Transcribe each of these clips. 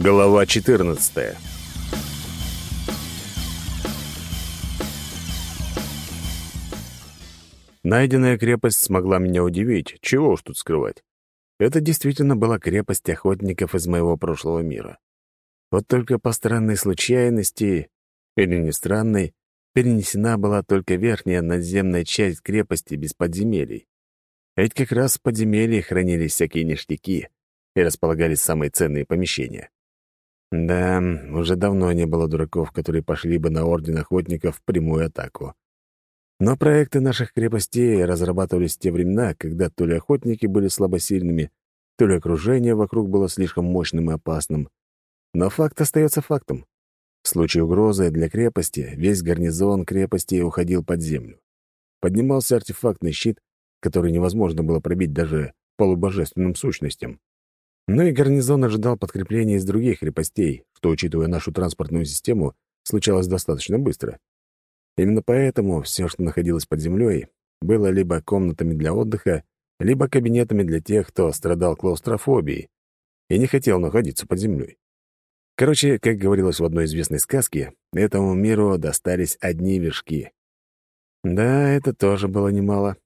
Глава 14 Найденная крепость смогла меня удивить, чего уж тут скрывать. Это действительно была крепость охотников из моего прошлого мира. Вот только по странной случайности, или не странной, перенесена была только верхняя надземная часть крепости без подземелий. Ведь как раз в подземелье хранились всякие ништяки и располагались самые ценные помещения. Да, уже давно не было дураков, которые пошли бы на Орден Охотников в прямую атаку. Но проекты наших крепостей разрабатывались в те времена, когда то ли охотники были слабосильными, то ли окружение вокруг было слишком мощным и опасным. Но факт остается фактом. В случае угрозы для крепости весь гарнизон крепости уходил под землю. Поднимался артефактный щит, который невозможно было пробить даже полубожественным сущностям. Ну и гарнизон ожидал подкрепления из других крепостей, что, учитывая нашу транспортную систему, случалось достаточно быстро. Именно поэтому все, что находилось под землей, было либо комнатами для отдыха, либо кабинетами для тех, кто страдал клаустрофобией и не хотел находиться под землей. Короче, как говорилось в одной известной сказке, этому миру достались одни вершки. Да, это тоже было немало.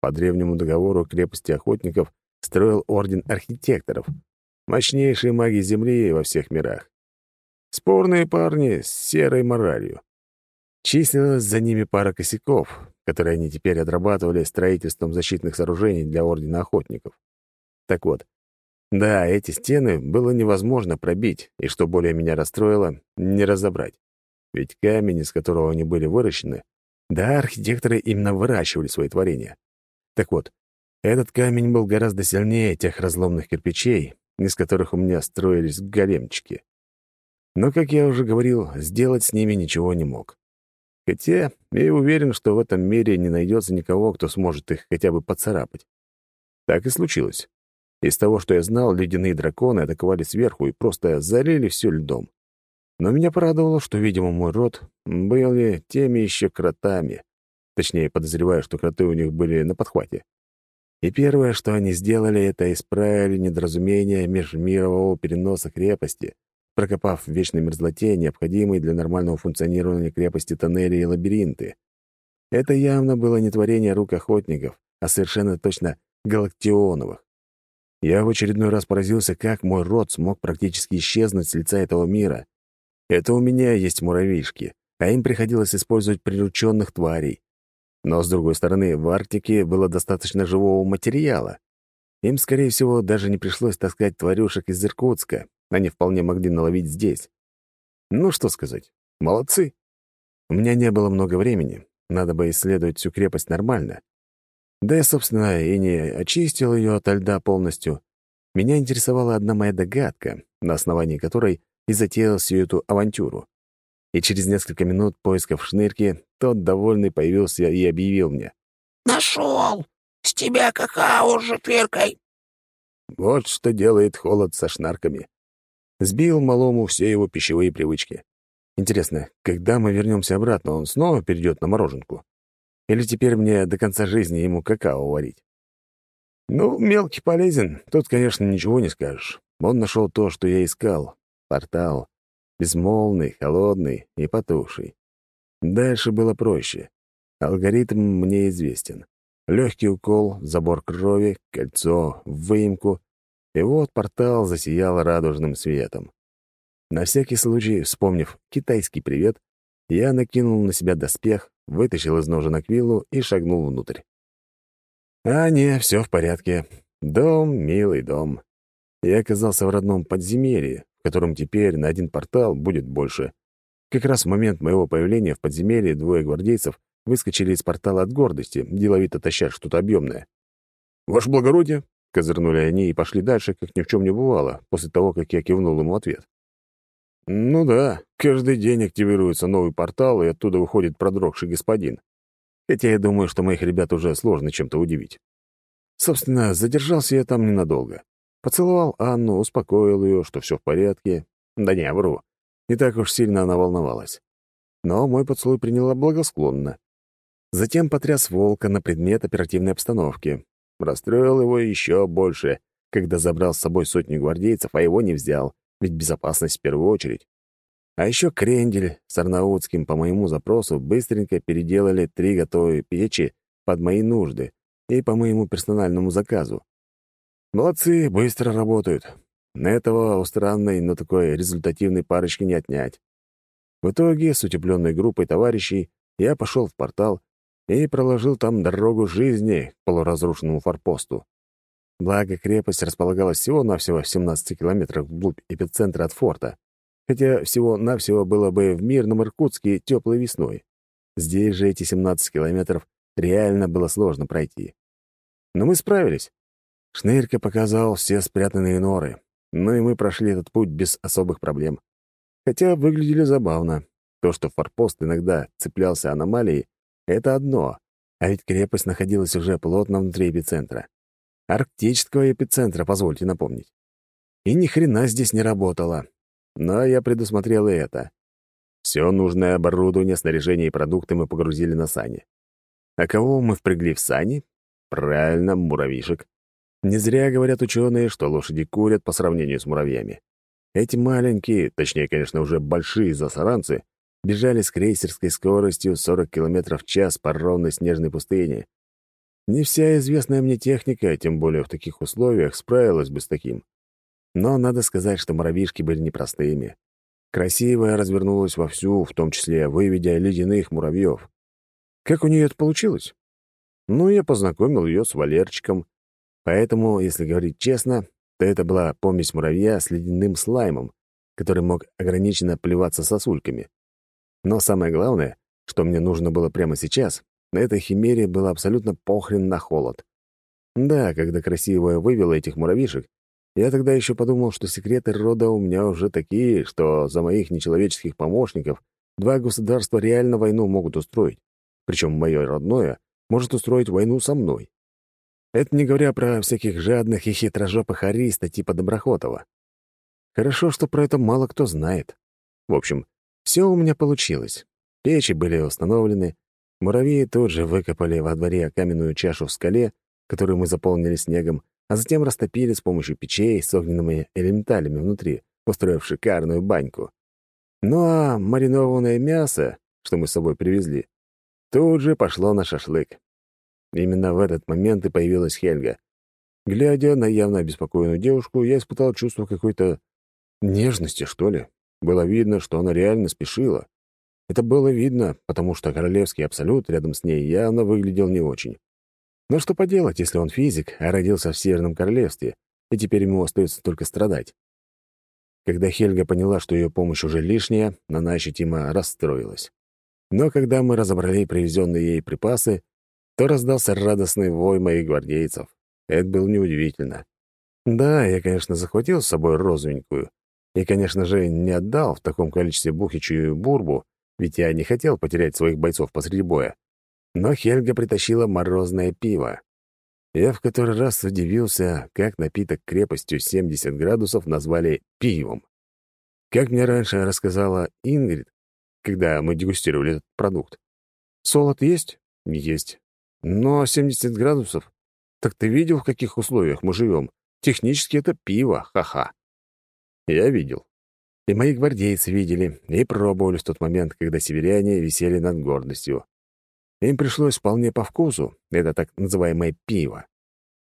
По древнему договору крепости охотников строил орден архитекторов — Мощнейшие маги Земли во всех мирах. Спорные парни с серой моралью. Числилась за ними пара косяков, которые они теперь отрабатывали строительством защитных сооружений для Ордена Охотников. Так вот, да, эти стены было невозможно пробить, и, что более меня расстроило, не разобрать. Ведь камень, из которого они были выращены, да, архитекторы именно выращивали свои творения. Так вот, этот камень был гораздо сильнее тех разломных кирпичей, из которых у меня строились големчики. Но, как я уже говорил, сделать с ними ничего не мог. Хотя я уверен, что в этом мире не найдется никого, кто сможет их хотя бы поцарапать. Так и случилось. Из того, что я знал, ледяные драконы атаковали сверху и просто залили все льдом. Но меня порадовало, что, видимо, мой род были теми еще кротами. Точнее, подозреваю, что кроты у них были на подхвате. И первое, что они сделали, это исправили недоразумение межмирового переноса крепости, прокопав в вечной мерзлоте необходимые для нормального функционирования крепости тоннели и лабиринты. Это явно было не творение рук охотников, а совершенно точно галактионовых. Я в очередной раз поразился, как мой род смог практически исчезнуть с лица этого мира. Это у меня есть муравейшки, а им приходилось использовать прирученных тварей. Но, с другой стороны, в Арктике было достаточно живого материала. Им, скорее всего, даже не пришлось таскать тварюшек из Иркутска. Они вполне могли наловить здесь. Ну, что сказать. Молодцы. У меня не было много времени. Надо бы исследовать всю крепость нормально. Да я, собственно, и не очистил ее от льда полностью. Меня интересовала одна моя догадка, на основании которой и затеял всю эту авантюру и через несколько минут поисков шнырки тот, довольный, появился и объявил мне. «Нашел! С тебя какао жепиркой!» Вот что делает холод со шнарками. Сбил малому все его пищевые привычки. Интересно, когда мы вернемся обратно, он снова перейдет на мороженку? Или теперь мне до конца жизни ему какао варить? Ну, мелкий полезен, тут, конечно, ничего не скажешь. Он нашел то, что я искал — портал, Безмолвный, холодный и потухший. Дальше было проще. Алгоритм мне известен. Легкий укол, забор крови, кольцо, выемку. И вот портал засиял радужным светом. На всякий случай, вспомнив китайский привет, я накинул на себя доспех, вытащил из ножен аквилу и шагнул внутрь. А не, все в порядке. Дом, милый дом. Я оказался в родном подземелье, в котором теперь на один портал будет больше. Как раз в момент моего появления в подземелье двое гвардейцев выскочили из портала от гордости, деловито таща что-то объемное. «Ваше благородие!» — козырнули они и пошли дальше, как ни в чем не бывало, после того, как я кивнул ему ответ. «Ну да, каждый день активируется новый портал, и оттуда выходит продрогший господин. Хотя я думаю, что моих ребят уже сложно чем-то удивить. Собственно, задержался я там ненадолго. Поцеловал Анну, успокоил ее, что все в порядке. Да не, вру. Не так уж сильно она волновалась. Но мой поцелуй приняла благосклонно. Затем потряс волка на предмет оперативной обстановки. Расстроил его еще больше, когда забрал с собой сотню гвардейцев, а его не взял. ведь безопасность в первую очередь. А еще Крендель с Арнаутским по моему запросу быстренько переделали три готовые печи под мои нужды и по моему персональному заказу. Молодцы, быстро работают. Этого у странной, но такой результативной парочки не отнять. В итоге с утепленной группой товарищей я пошел в портал и проложил там дорогу жизни к полуразрушенному форпосту. Благо, крепость располагалась всего-навсего в 17 километрах вглубь эпицентра от форта, хотя всего-навсего было бы в мирном Иркутске теплой весной. Здесь же эти 17 километров реально было сложно пройти. Но мы справились. Шнырька показал все спрятанные норы, ну и мы прошли этот путь без особых проблем. Хотя выглядели забавно. То, что форпост иногда цеплялся аномалией, — это одно, а ведь крепость находилась уже плотно внутри эпицентра. Арктического эпицентра, позвольте напомнить. И ни хрена здесь не работало. Но я предусмотрел и это. Все нужное оборудование, снаряжение и продукты мы погрузили на сани. А кого мы впрягли в сани? Правильно, муравьишек. Не зря говорят ученые, что лошади курят по сравнению с муравьями. Эти маленькие, точнее, конечно, уже большие засаранцы, бежали с крейсерской скоростью 40 км в час по ровной снежной пустыне, не вся известная мне техника, тем более в таких условиях, справилась бы с таким. Но надо сказать, что муравьишки были непростыми. Красивая развернулась вовсю, в том числе выведя ледяных муравьев. Как у нее это получилось? Ну, я познакомил ее с Валерчиком. Поэтому, если говорить честно, то это была помесь муравья с ледяным слаймом, который мог ограниченно плеваться сосульками. Но самое главное, что мне нужно было прямо сейчас, на этой химере было абсолютно похрен на холод. Да, когда красивая вывела этих муравьишек, я тогда еще подумал, что секреты рода у меня уже такие, что за моих нечеловеческих помощников два государства реально войну могут устроить. Причем мое родное может устроить войну со мной. Это не говоря про всяких жадных и хитрожопых ариста типа Доброхотова. Хорошо, что про это мало кто знает. В общем, все у меня получилось. Печи были установлены, Муравьи тут же выкопали во дворе каменную чашу в скале, которую мы заполнили снегом, а затем растопили с помощью печей с огненными элементалями внутри, устроив шикарную баньку. Ну а маринованное мясо, что мы с собой привезли, тут же пошло на шашлык. Именно в этот момент и появилась Хельга. Глядя на явно обеспокоенную девушку, я испытал чувство какой-то нежности, что ли. Было видно, что она реально спешила. Это было видно, потому что королевский абсолют рядом с ней явно выглядел не очень. Но что поделать, если он физик, а родился в Северном Королевстве, и теперь ему остается только страдать? Когда Хельга поняла, что ее помощь уже лишняя, она ощутимо расстроилась. Но когда мы разобрали привезенные ей припасы, то раздался радостный вой моих гвардейцев. Это было неудивительно. Да, я, конечно, захватил с собой розовенькую, и, конечно же, не отдал в таком количестве Бухичу и Бурбу, ведь я не хотел потерять своих бойцов посреди боя. Но Хельга притащила морозное пиво. Я в который раз удивился, как напиток крепостью 70 градусов назвали пивом. Как мне раньше рассказала Ингрид, когда мы дегустировали этот продукт. Солод есть? Есть. Но 70 градусов? Так ты видел, в каких условиях мы живем? Технически это пиво, ха-ха. Я видел. И мои гвардейцы видели и пробовали в тот момент, когда северяне висели над гордостью. Им пришлось вполне по вкусу, это так называемое пиво.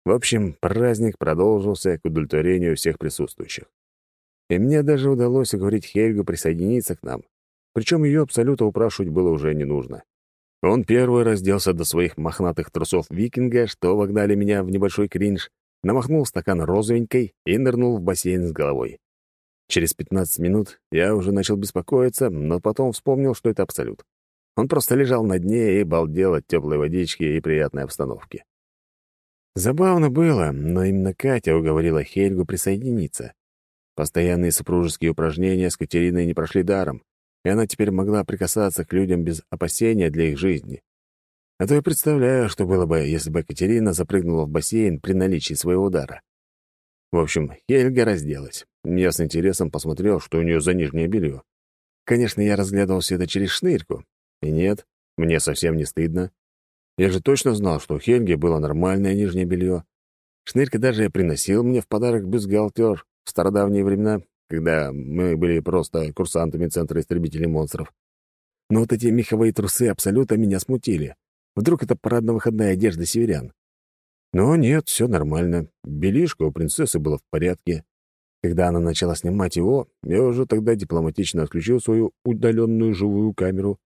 В общем, праздник продолжился к удовлетворению всех присутствующих. И мне даже удалось уговорить Хельгу присоединиться к нам. Причем ее абсолютно упрашивать было уже не нужно. Он первый разделся до своих мохнатых трусов викинга, что вогнали меня в небольшой кринж, намахнул стакан розовенькой и нырнул в бассейн с головой. Через 15 минут я уже начал беспокоиться, но потом вспомнил, что это абсолют. Он просто лежал на дне и балдел от теплой водички и приятной обстановки. Забавно было, но именно Катя уговорила Хельгу присоединиться. Постоянные супружеские упражнения с Катериной не прошли даром, и она теперь могла прикасаться к людям без опасения для их жизни. А то я представляю, что было бы, если бы Катерина запрыгнула в бассейн при наличии своего удара. В общем, Хельга разделась. Я с интересом посмотрел, что у нее за нижнее белье. Конечно, я разглядывал все это через шнырьку. И нет, мне совсем не стыдно. Я же точно знал, что у Хельги было нормальное нижнее белье. Шнырька даже приносил мне в подарок бюстгальтер в стародавние времена, когда мы были просто курсантами Центра истребителей монстров. Но вот эти меховые трусы абсолютно меня смутили. Вдруг это парадно-выходная одежда северян. Но нет, все нормально. Белишко у принцессы было в порядке. Когда она начала снимать его, я уже тогда дипломатично отключил свою удаленную живую камеру.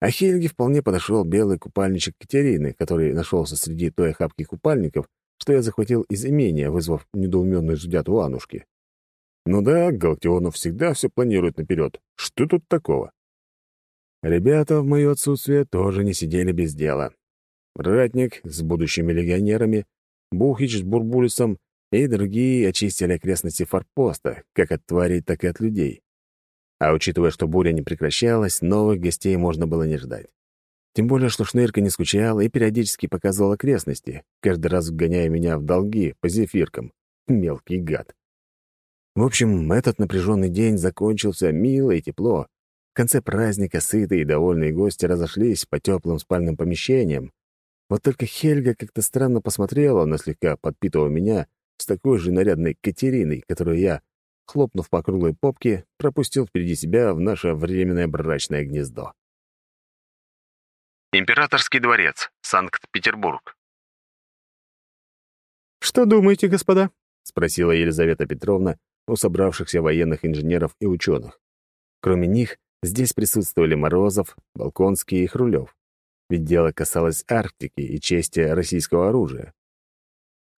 А Хельге вполне подошел белый купальничек Катерины, который нашелся среди той охапки купальников, что я захватил из имения, вызвав недоуменный зудят у Анушки. Ну да, Галактионов всегда все планирует наперед. Что тут такого? Ребята в мое отсутствие тоже не сидели без дела. Ратник с будущими легионерами, Бухич с Бурбулисом и другие очистили окрестности форпоста, как от тварей, так и от людей. А учитывая, что буря не прекращалась, новых гостей можно было не ждать. Тем более, что Шнырка не скучала и периодически показывал окрестности, каждый раз вгоняя меня в долги по зефиркам. Мелкий гад. В общем, этот напряженный день закончился мило и тепло. В конце праздника сытые и довольные гости разошлись по теплым спальным помещениям. Вот только Хельга как-то странно посмотрела на слегка подпитого меня с такой же нарядной Катериной, которую я, хлопнув по круглой попке, пропустил впереди себя в наше временное брачное гнездо. Императорский дворец, Санкт-Петербург. «Что думаете, господа?» — спросила Елизавета Петровна у собравшихся военных инженеров и ученых. Кроме них, Здесь присутствовали Морозов, Балконский и Хрулев. Ведь дело касалось Арктики и чести российского оружия.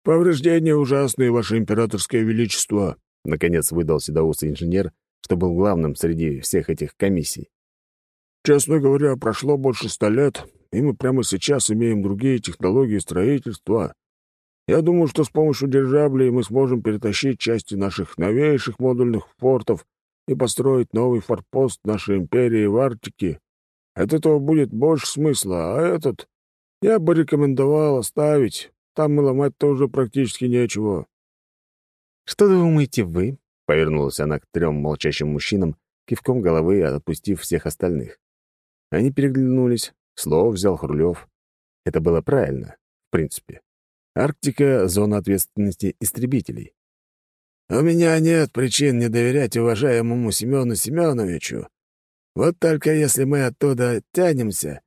«Повреждения ужасные, Ваше Императорское Величество», — наконец выдал седоусый инженер, что был главным среди всех этих комиссий. «Честно говоря, прошло больше ста лет, и мы прямо сейчас имеем другие технологии строительства. Я думаю, что с помощью дирижаблей мы сможем перетащить части наших новейших модульных фортов и построить новый форпост нашей империи в Арктике. От этого будет больше смысла, а этот я бы рекомендовал оставить. Там и ломать-то уже практически нечего». «Что думаете вы?» — повернулась она к трем молчащим мужчинам, кивком головы отпустив всех остальных. Они переглянулись, слово взял Хрулев. Это было правильно, в принципе. Арктика — зона ответственности истребителей. У меня нет причин не доверять уважаемому Семену Семеновичу. Вот только если мы оттуда тянемся,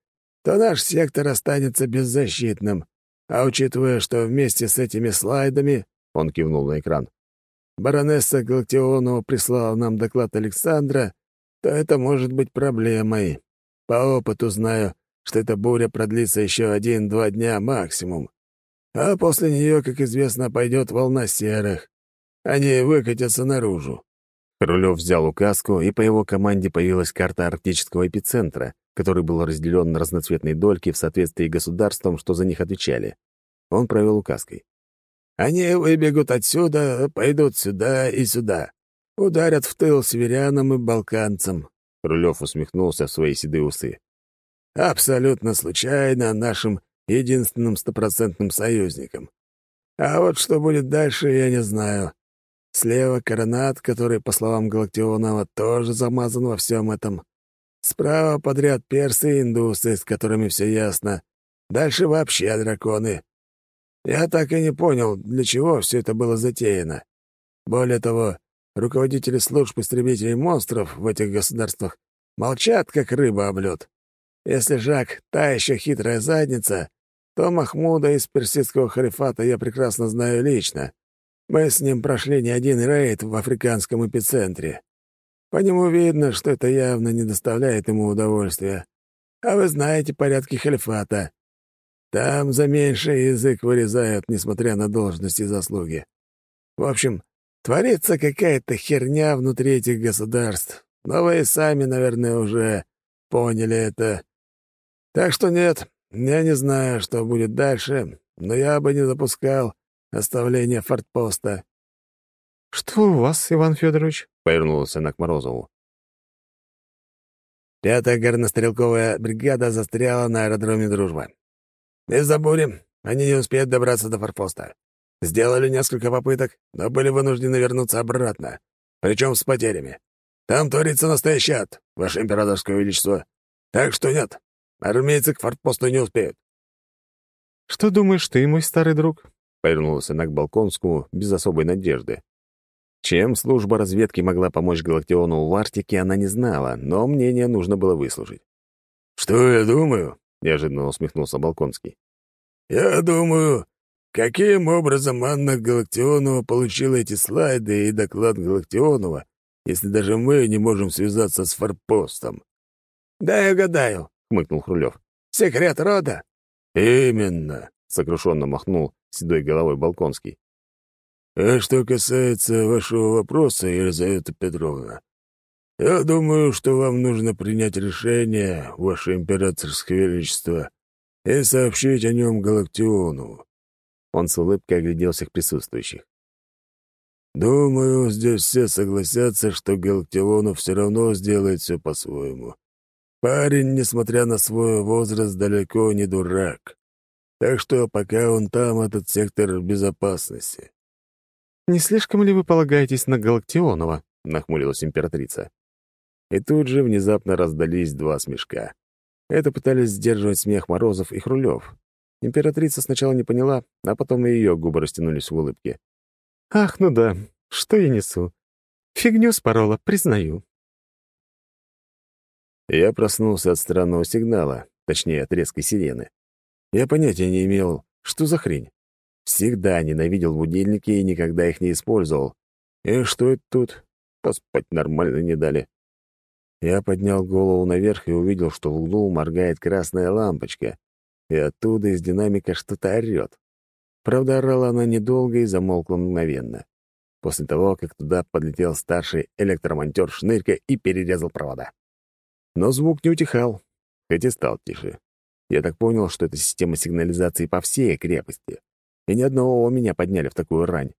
то наш сектор останется беззащитным. А учитывая, что вместе с этими слайдами, — он кивнул на экран, — баронесса Галактионова прислала нам доклад Александра, то это может быть проблемой. По опыту знаю, что эта буря продлится еще один-два дня максимум. А после нее, как известно, пойдет волна серых. Они выкатятся наружу». Рулев взял указку, и по его команде появилась карта арктического эпицентра, который был разделен на разноцветные дольки в соответствии государством, что за них отвечали. Он провел указкой. «Они выбегут отсюда, пойдут сюда и сюда. Ударят в тыл северянам и балканцам». Рулев усмехнулся в свои седые усы. «Абсолютно случайно нашим единственным стопроцентным союзником. А вот что будет дальше, я не знаю. Слева коронат, который, по словам Галактионова, тоже замазан во всем этом. Справа подряд персы и индусы, с которыми все ясно. Дальше вообще драконы. Я так и не понял, для чего все это было затеяно. Более того, руководители служб истребителей монстров в этих государствах молчат, как рыба об лед. Если Жак — та еще хитрая задница, то Махмуда из персидского халифата я прекрасно знаю лично. Мы с ним прошли не один рейд в африканском эпицентре. По нему видно, что это явно не доставляет ему удовольствия. А вы знаете порядки халифата. Там за меньший язык вырезают, несмотря на должности и заслуги. В общем, творится какая-то херня внутри этих государств. Но вы сами, наверное, уже поняли это. Так что нет, я не знаю, что будет дальше, но я бы не допускал, оставление фортпоста». «Что у вас, Иван Федорович?» — повернулась она к Морозову. «Пятая горнострелковая бригада застряла на аэродроме «Дружба». Из-за бури они не успеют добраться до форпоста. Сделали несколько попыток, но были вынуждены вернуться обратно, причем с потерями. Там творится настоящий ад, Ваше Императорское Величество. Так что нет, армейцы к фортпосту не успеют». «Что думаешь ты, мой старый друг?» — повернулась она к Балконскому без особой надежды. Чем служба разведки могла помочь Галактиону в Арктике, она не знала, но мнение нужно было выслушать. «Что я думаю?» — неожиданно усмехнулся Балконский. «Я думаю, каким образом Анна Галактионова получила эти слайды и доклад Галактионова, если даже мы не можем связаться с форпостом?» «Да я гадаю», — хмыкнул Хрулев. «Секрет рода?» «Именно», — сокрушенно махнул седой головой Балконский. «А что касается вашего вопроса, Елизавета Петровна, я думаю, что вам нужно принять решение, ваше императорское величество, и сообщить о нем Галактиону». Он с улыбкой оглядел всех присутствующих. «Думаю, здесь все согласятся, что Галактиону все равно сделает все по-своему. Парень, несмотря на свой возраст, далеко не дурак. Так что пока он там, этот сектор безопасности». «Не слишком ли вы полагаетесь на Галактионова?» — нахмурилась императрица. И тут же внезапно раздались два смешка. Это пытались сдерживать смех Морозов и Хрулев. Императрица сначала не поняла, а потом и ее губы растянулись в улыбке. «Ах, ну да, что я несу? Фигню спорола, признаю». Я проснулся от странного сигнала, точнее, от резкой сирены. Я понятия не имел, что за хрень. Всегда ненавидел будильники и никогда их не использовал. И что это тут? Поспать нормально не дали. Я поднял голову наверх и увидел, что в углу моргает красная лампочка, и оттуда из динамика что-то орёт. Правда, орала она недолго и замолкла мгновенно. После того, как туда подлетел старший электромонтер Шнырька и перерезал провода. Но звук не утихал, хоть и стал тише. Я так понял, что это система сигнализации по всей крепости. И ни одного меня подняли в такую рань.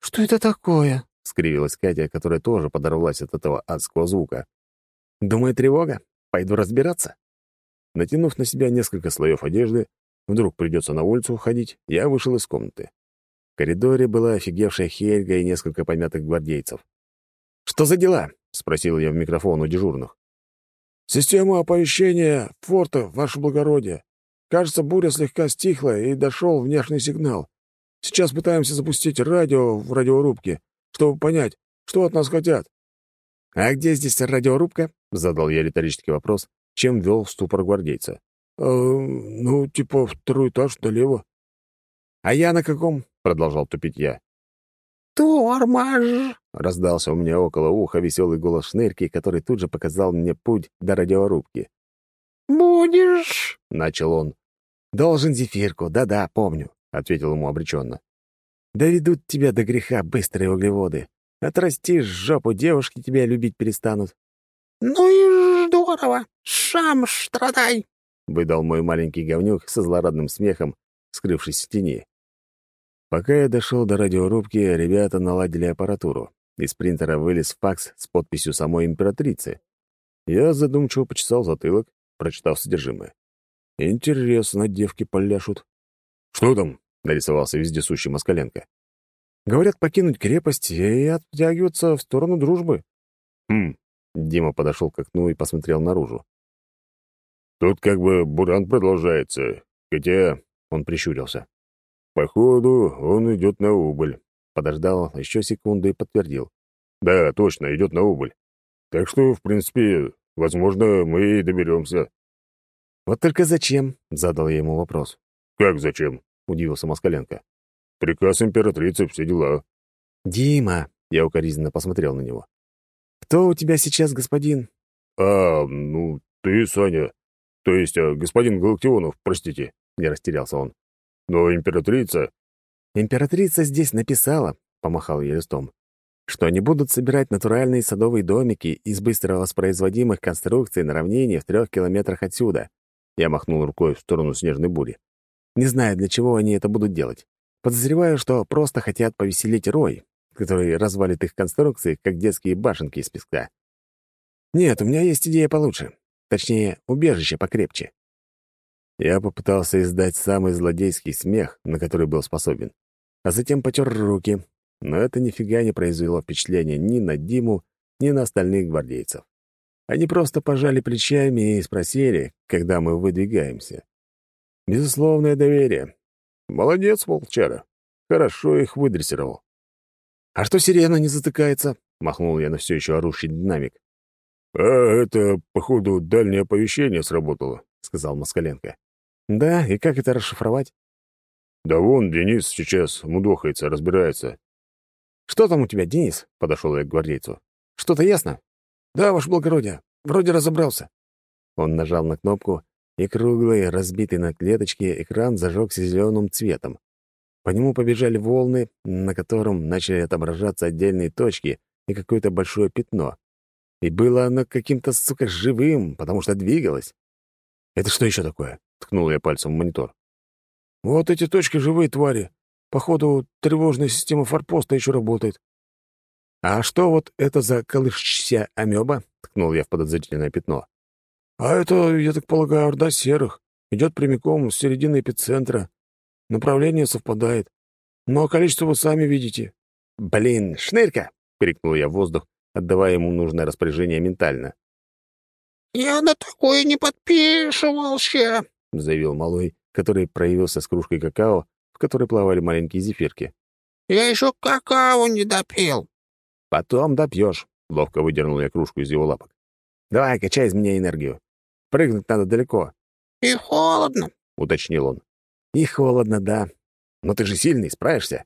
«Что это такое?» — скривилась Катя, которая тоже подорвалась от этого адского звука. Думаю, тревога. Пойду разбираться. Натянув на себя несколько слоев одежды, вдруг придется на улицу ходить, я вышел из комнаты. В коридоре была офигевшая Хельга и несколько помятых гвардейцев. «Что за дела?» — спросил я в микрофон у дежурных. «Система оповещения форта, ваше благородие. Кажется, буря слегка стихла и дошел внешний сигнал. Сейчас пытаемся запустить радио в радиорубке, чтобы понять, что от нас хотят». «А где здесь радиорубка?» — задал я риторический вопрос, чем ввел в ступор гвардейца. «Э, «Ну, типа второй этаж налево». «А я на каком?» — продолжал тупить я. «Тормоз!» — раздался у меня около уха веселый голос Шнырки, который тут же показал мне путь до радиорубки. «Будешь?» — начал он. «Должен зефирку, да-да, помню», — ответил ему обреченно. «Доведут тебя до греха быстрые углеводы. Отрастишь жопу, девушки тебя любить перестанут. «Ну и здорово! Сам страдай!» — выдал мой маленький говнюк со злорадным смехом, скрывшись в тени. Пока я дошел до радиорубки, ребята наладили аппаратуру. Из принтера вылез факс с подписью самой императрицы. Я задумчиво почесал затылок, прочитав содержимое. «Интересно, девки поляшут». «Что там?» — нарисовался вездесущий Москаленко. «Говорят, покинуть крепость и оттягиваться в сторону дружбы». «Хм, Дима подошел к окну и посмотрел наружу. «Тут как бы буран продолжается, хотя...» — он прищурился. «Походу, он идет на убыль». Подождал еще секунду и подтвердил. «Да, точно, идет на убыль. Так что, в принципе, возможно, мы и доберемся». «Вот только зачем?» — задал я ему вопрос. «Как зачем?» — удивился Москаленко. «Приказ императрицы, все дела». «Дима!» — я укоризненно посмотрел на него. «Кто у тебя сейчас господин?» «А, ну, ты, Саня. То есть а, господин Галактионов, простите», — не растерялся он. «Но императрица...» «Императрица здесь написала», — помахал я листом, «что они будут собирать натуральные садовые домики из быстро воспроизводимых конструкций на равнине в трех километрах отсюда». Я махнул рукой в сторону снежной бури. «Не знаю, для чего они это будут делать. Подозреваю, что просто хотят повеселить Рой, который развалит их конструкции, как детские башенки из песка. Нет, у меня есть идея получше. Точнее, убежище покрепче. Я попытался издать самый злодейский смех, на который был способен, а затем потер руки, но это нифига не произвело впечатления ни на Диму, ни на остальных гвардейцев. Они просто пожали плечами и спросили, когда мы выдвигаемся. Безусловное доверие. Молодец, волчара. Хорошо их выдрессировал. «А что сирена не затыкается?» — махнул я на все еще орущий динамик. «А это, походу, дальнее оповещение сработало», — сказал Москаленко. «Да, и как это расшифровать?» «Да вон, Денис сейчас мудохается, разбирается». «Что там у тебя, Денис?» — подошел я к гвардейцу. «Что-то ясно?» «Да, ваше благородие, вроде разобрался». Он нажал на кнопку, и круглый, разбитый на клеточки, экран зажегся зеленым цветом. По нему побежали волны, на котором начали отображаться отдельные точки и какое-то большое пятно. И было оно каким-то, сука, живым, потому что двигалось. «Это что еще такое?» — ткнул я пальцем в монитор. «Вот эти точки живые твари. Походу, тревожная система форпоста еще работает». «А что вот это за колышься амеба?» — ткнул я в подозрительное пятно. «А это, я так полагаю, орда серых. Идет прямиком с середины эпицентра. Направление совпадает. Но количество вы сами видите». «Блин, шнырька!» — крикнул я в воздух, отдавая ему нужное распоряжение ментально. «Я на такое не подписывался», — заявил малой, который проявился с кружкой какао, в которой плавали маленькие зефирки. «Я еще какао не допил». «Потом допьешь», — ловко выдернул я кружку из его лапок. «Давай, качай из меня энергию. Прыгнуть надо далеко». «И холодно», — уточнил он. «И холодно, да. Но ты же сильный, справишься?»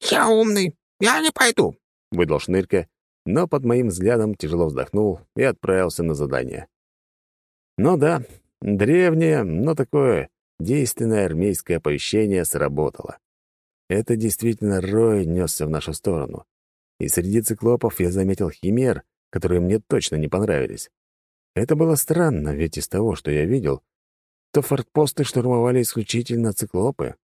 «Я умный. Я не пойду», — выдал шнырька, но под моим взглядом тяжело вздохнул и отправился на задание. Ну да, древнее, но такое действенное армейское оповещение сработало. Это действительно рой несся в нашу сторону. И среди циклопов я заметил химер, которые мне точно не понравились. Это было странно, ведь из того, что я видел, то фортпосты штурмовали исключительно циклопы.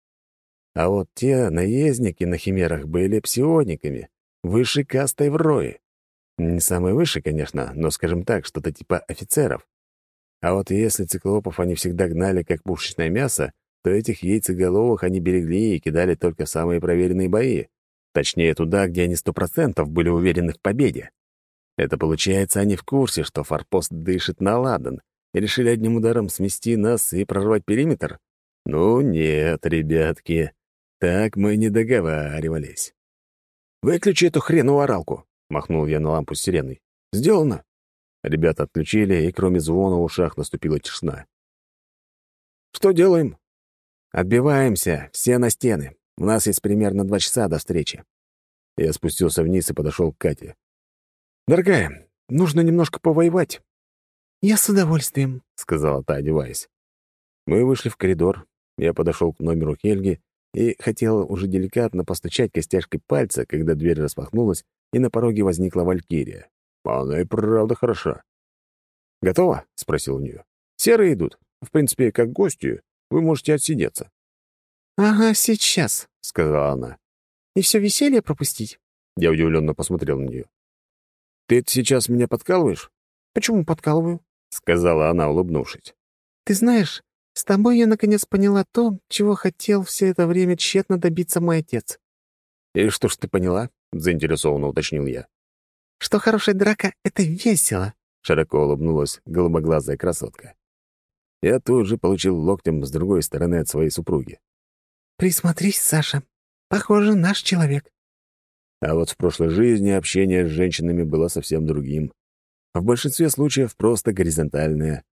А вот те наездники на химерах были псиониками, высшей кастой в рое. Не самый высший, конечно, но, скажем так, что-то типа офицеров. А вот если циклопов они всегда гнали как пушечное мясо, то этих яйцеголовых они берегли и кидали только в самые проверенные бои. Точнее, туда, где они сто процентов были уверены в победе. Это получается, они в курсе, что форпост дышит на ладан, и решили одним ударом смести нас и прорвать периметр? Ну нет, ребятки, так мы не договаривались. «Выключи эту хреновую оралку», — махнул я на лампу с сиреной. «Сделано». Ребята отключили, и кроме звона в ушах наступила тишина. «Что делаем?» «Отбиваемся, все на стены. У нас есть примерно два часа до встречи». Я спустился вниз и подошел к Кате. «Дорогая, нужно немножко повоевать». «Я с удовольствием», — сказала та, одеваясь. Мы вышли в коридор. Я подошел к номеру Хельги и хотел уже деликатно постучать костяшкой пальца, когда дверь распахнулась, и на пороге возникла Валькирия. Она и правда хороша. «Готово?» — спросил у нее. «Серые идут. В принципе, как гостью. Вы можете отсидеться». «Ага, сейчас», — сказала она. «И все веселье пропустить?» Я удивленно посмотрел на нее. «Ты сейчас меня подкалываешь?» «Почему подкалываю?» — сказала она, улыбнувшись. «Ты знаешь, с тобой я наконец поняла то, чего хотел все это время тщетно добиться мой отец». «И что ж ты поняла?» — заинтересованно уточнил я что хорошая драка — это весело», — широко улыбнулась голубоглазая красотка. Я тут же получил локтем с другой стороны от своей супруги. «Присмотрись, Саша. Похоже, наш человек». А вот в прошлой жизни общение с женщинами было совсем другим. В большинстве случаев просто горизонтальное.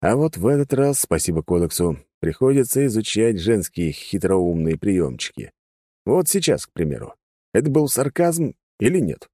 А вот в этот раз, спасибо кодексу, приходится изучать женские хитроумные приемчики. Вот сейчас, к примеру. Это был сарказм или нет?